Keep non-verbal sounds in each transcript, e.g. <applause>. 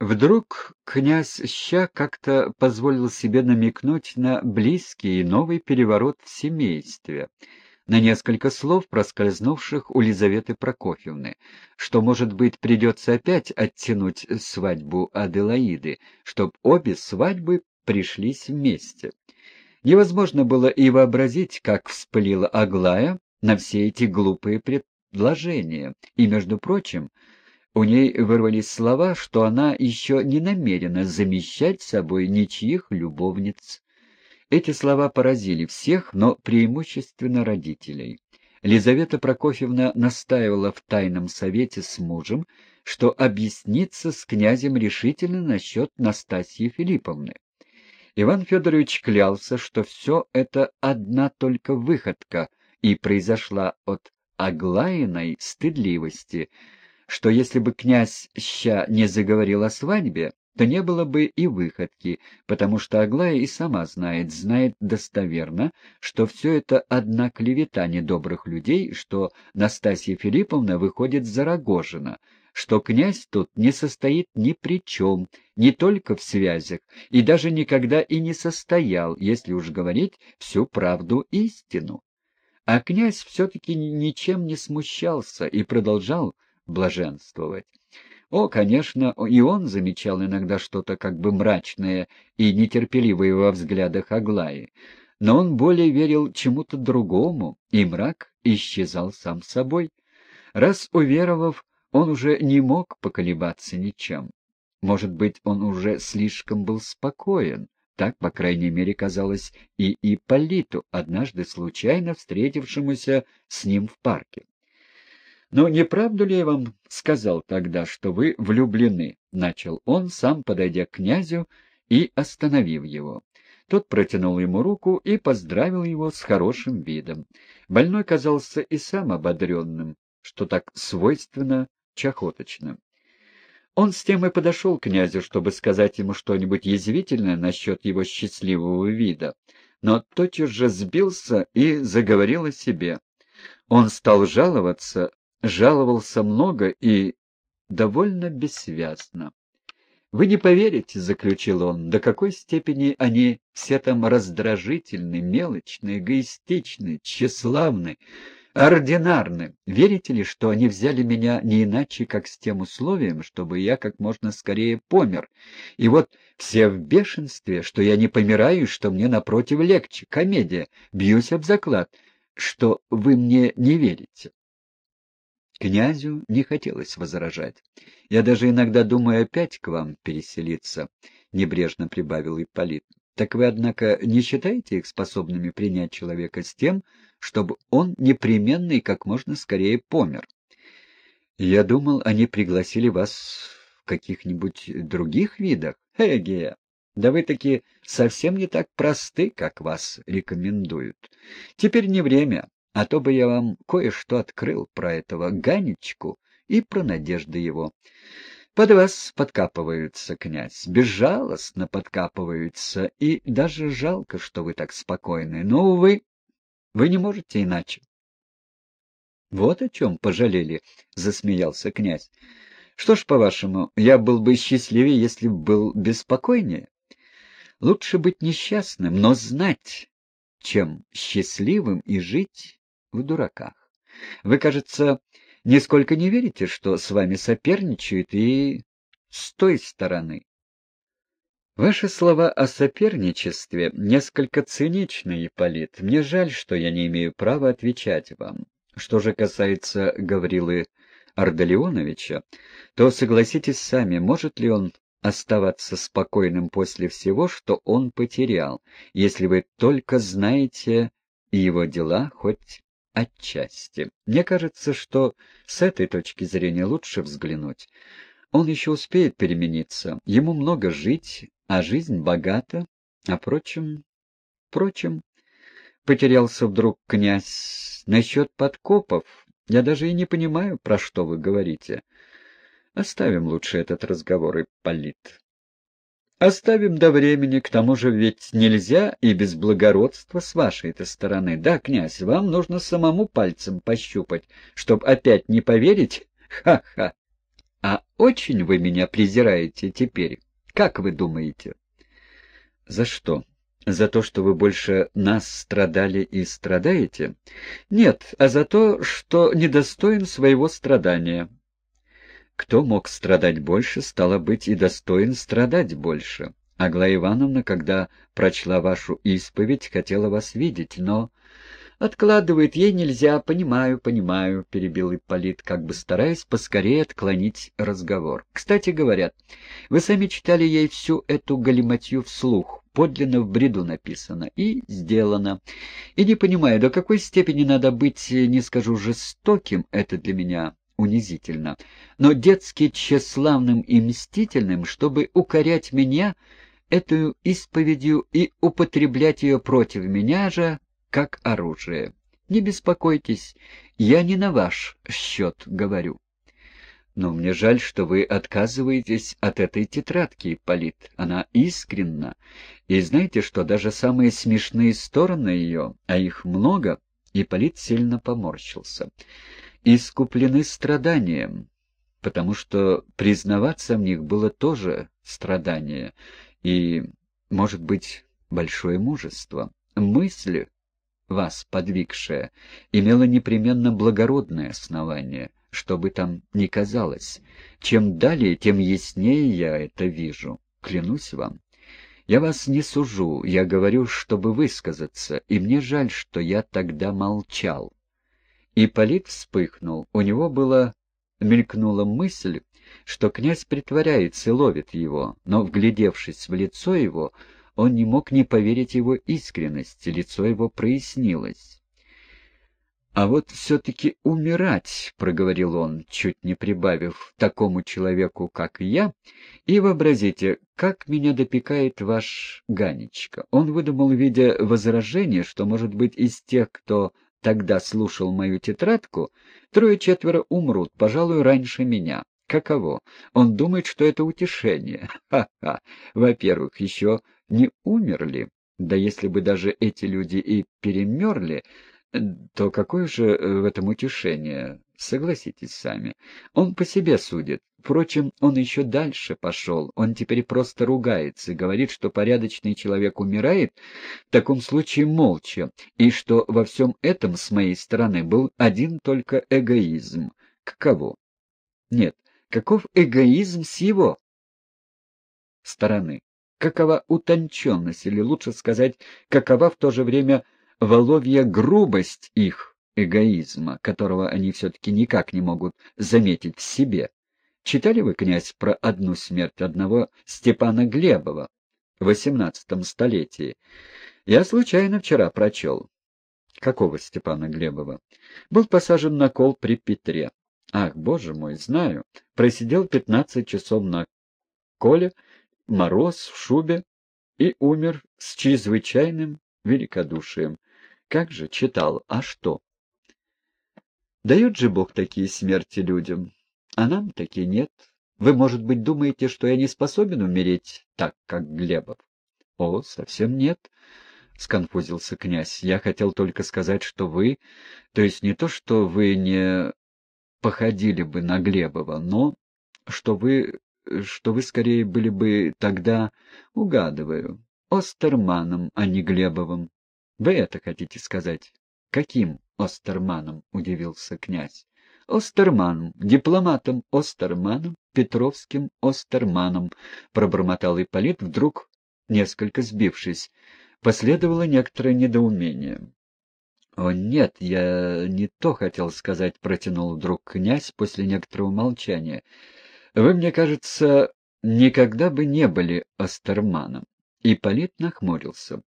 Вдруг князь Ща как-то позволил себе намекнуть на близкий и новый переворот в семействе, на несколько слов, проскользнувших у Лизаветы Прокофьевны, что, может быть, придется опять оттянуть свадьбу Аделаиды, чтоб обе свадьбы пришлись вместе. Невозможно было и вообразить, как вспылила Аглая на все эти глупые предложения, и, между прочим, у ней вырвались слова, что она еще не намерена замещать собой ничьих любовниц. Эти слова поразили всех, но преимущественно родителей. Лизавета Прокофьевна настаивала в тайном совете с мужем, что объяснится с князем решительно насчет Настасьи Филипповны. Иван Федорович клялся, что все это одна только выходка и произошла от Аглаиной стыдливости — что если бы князь Ща не заговорил о свадьбе, то не было бы и выходки, потому что Аглая и сама знает, знает достоверно, что все это одна клевета недобрых людей, что Настасья Филипповна выходит за Рогожина, что князь тут не состоит ни при чем, не только в связях, и даже никогда и не состоял, если уж говорить всю правду истину. А князь все-таки ничем не смущался и продолжал блаженствовать. О, конечно, и он замечал иногда что-то как бы мрачное и нетерпеливое во взглядах Аглаи, но он более верил чему-то другому, и мрак исчезал сам собой. Раз уверовав, он уже не мог поколебаться ничем. Может быть, он уже слишком был спокоен, так, по крайней мере, казалось и Ипполиту, однажды случайно встретившемуся с ним в парке. «Но не правду ли я вам сказал тогда, что вы влюблены?» — начал он, сам подойдя к князю и остановив его. Тот протянул ему руку и поздравил его с хорошим видом. Больной казался и сам ободренным, что так свойственно чахоточным. Он с тем и подошел к князю, чтобы сказать ему что-нибудь язвительное насчет его счастливого вида, но тотчас же сбился и заговорил о себе. Он стал жаловаться жаловался много и довольно бессвязно. «Вы не поверите», — заключил он, — «до какой степени они все там раздражительны, мелочны, эгоистичны, тщеславны, ординарны. Верите ли, что они взяли меня не иначе, как с тем условием, чтобы я как можно скорее помер? И вот все в бешенстве, что я не помираю, что мне напротив легче, комедия, бьюсь об заклад, что вы мне не верите». Князю не хотелось возражать. «Я даже иногда думаю опять к вам переселиться», — небрежно прибавил Ипполит. «Так вы, однако, не считаете их способными принять человека с тем, чтобы он непременно и как можно скорее помер?» «Я думал, они пригласили вас в каких-нибудь других видах. Эгея, да вы таки совсем не так просты, как вас рекомендуют. Теперь не время, а то бы я вам кое-что открыл про этого Ганечку и про надежды его. Под вас подкапываются, князь, безжалостно подкапываются, и даже жалко, что вы так спокойны. Но, увы, вы не можете иначе. — Вот о чем пожалели, — засмеялся князь. — Что ж, по-вашему, я был бы счастливее, если бы был беспокойнее? Лучше быть несчастным, но знать, чем счастливым и жить в дураках. Вы, кажется, нисколько не верите, что с вами соперничают и с той стороны. Ваши слова о соперничестве несколько циничны, Ипполит. Мне жаль, что я не имею права отвечать вам. Что же касается Гаврилы Ардалионовича, то согласитесь сами, может ли он оставаться спокойным после всего, что он потерял, если вы только знаете его дела хоть Отчасти. Мне кажется, что с этой точки зрения лучше взглянуть. Он еще успеет перемениться. Ему много жить, а жизнь богата. А впрочем... Впрочем, потерялся вдруг князь. Насчет подкопов я даже и не понимаю, про что вы говорите. Оставим лучше этот разговор, Ипполит. Оставим до времени, к тому же ведь нельзя и без благородства с вашей-то стороны. Да, князь, вам нужно самому пальцем пощупать, чтоб опять не поверить? Ха-ха! А очень вы меня презираете теперь. Как вы думаете? За что? За то, что вы больше нас страдали и страдаете? Нет, а за то, что недостоин своего страдания. Кто мог страдать больше, стало быть, и достоин страдать больше. Аглая Ивановна, когда прочла вашу исповедь, хотела вас видеть, но... «Откладывает, ей нельзя, понимаю, понимаю», — перебил Ипполит, как бы стараясь поскорее отклонить разговор. «Кстати, говорят, вы сами читали ей всю эту галиматью вслух, подлинно в бреду написано, и сделано. И не понимаю, до какой степени надо быть, не скажу, жестоким, это для меня унизительно, но детски тщеславным и мстительным, чтобы укорять меня эту исповедью и употреблять ее против меня же, как оружие. Не беспокойтесь, я не на ваш счет говорю. Но мне жаль, что вы отказываетесь от этой тетрадки, Полит. Она искренна. И знаете, что даже самые смешные стороны ее, а их много, Ипполит сильно поморщился, искуплены страданием, потому что признаваться в них было тоже страдание и, может быть, большое мужество. Мысли, вас подвигшее, имело непременно благородное основание, что бы там ни казалось. Чем далее, тем яснее я это вижу, клянусь вам. Я вас не сужу, я говорю, чтобы высказаться, и мне жаль, что я тогда молчал. И Полит вспыхнул, у него было мелькнула мысль, что князь притворяется и ловит его, но, вглядевшись в лицо его, он не мог не поверить его искренности, лицо его прояснилось. «А вот все-таки умирать», — проговорил он, чуть не прибавив, «такому человеку, как я, и вообразите, как меня допекает ваш Ганечка». Он выдумал, видя возражение, что, может быть, из тех, кто тогда слушал мою тетрадку, трое-четверо умрут, пожалуй, раньше меня. Каково? Он думает, что это утешение. <laughs> Ха-ха! Во-первых, еще не умерли. Да если бы даже эти люди и перемерли, то какое же э, в этом утешение? Согласитесь сами. Он по себе судит. Впрочем, он еще дальше пошел. Он теперь просто ругается, говорит, что порядочный человек умирает, в таком случае молча, и что во всем этом с моей стороны был один только эгоизм. Каково? Нет, каков эгоизм с его стороны? какова утонченность, или лучше сказать, какова в то же время воловья грубость их эгоизма, которого они все-таки никак не могут заметить в себе. Читали вы, князь, про одну смерть одного Степана Глебова в XVIII столетии? Я случайно вчера прочел. Какого Степана Глебова? Был посажен на кол при Петре. Ах, боже мой, знаю. Просидел пятнадцать часов на коле, мороз в шубе и умер с чрезвычайным великодушием. Как же читал, а что? Дает же Бог такие смерти людям, а нам такие нет. Вы, может быть, думаете, что я не способен умереть так, как Глебов? О, совсем нет, — сконфузился князь. Я хотел только сказать, что вы, то есть не то, что вы не походили бы на Глебова, но что вы что вы скорее были бы тогда, угадываю, Остерманом, а не Глебовым. Вы это хотите сказать? Каким Остерманом? — удивился князь. Остерманом, дипломатом Остерманом, Петровским Остерманом, — пробормотал Ипполит, вдруг, несколько сбившись. Последовало некоторое недоумение. — О, нет, я не то хотел сказать, — протянул вдруг князь после некоторого молчания. Вы, мне кажется, никогда бы не были Астерманом. Ипполит нахмурился.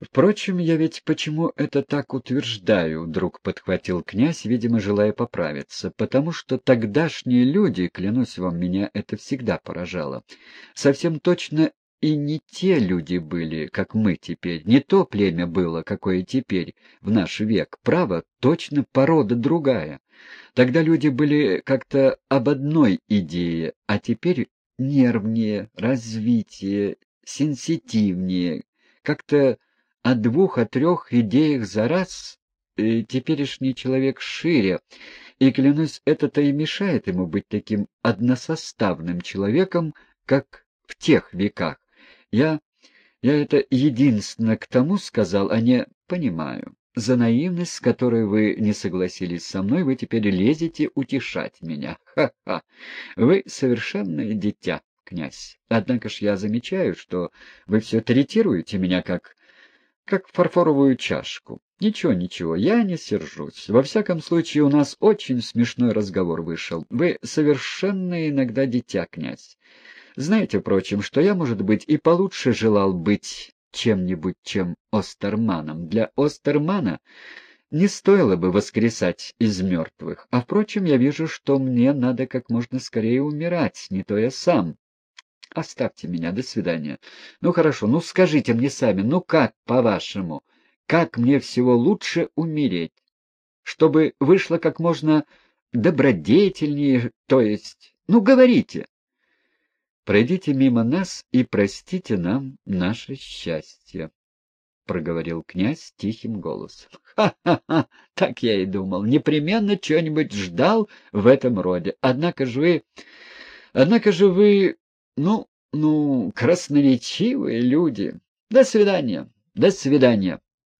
Впрочем, я ведь почему это так утверждаю, вдруг подхватил князь, видимо, желая поправиться, потому что тогдашние люди, клянусь вам, меня это всегда поражало, совсем точно и не те люди были, как мы теперь, не то племя было, какое теперь, в наш век, право, точно порода другая. Тогда люди были как-то об одной идее, а теперь нервнее, развитие, сенситивнее, как-то о двух, о трех идеях за раз э, теперешний человек шире, и, клянусь, это-то и мешает ему быть таким односоставным человеком, как в тех веках. Я, я это единственно к тому сказал, а не понимаю. За наивность, с которой вы не согласились со мной, вы теперь лезете утешать меня. Ха-ха! Вы совершенное дитя, князь. Однако ж я замечаю, что вы все третируете меня как... как фарфоровую чашку. Ничего, ничего, я не сержусь. Во всяком случае, у нас очень смешной разговор вышел. Вы совершенно иногда дитя, князь. Знаете, впрочем, что я, может быть, и получше желал быть чем-нибудь, чем Остерманом. Для Остермана не стоило бы воскресать из мертвых. А, впрочем, я вижу, что мне надо как можно скорее умирать, не то я сам. Оставьте меня, до свидания. Ну, хорошо, ну скажите мне сами, ну как, по-вашему, как мне всего лучше умереть? Чтобы вышло как можно добродетельнее, то есть... Ну, говорите. Пройдите мимо нас и простите нам наше счастье, — проговорил князь тихим голосом. «Ха — Так я и думал. Непременно что-нибудь ждал в этом роде. Однако же вы... Однако же вы... Ну, ну, красноречивые люди. До свидания. До свидания.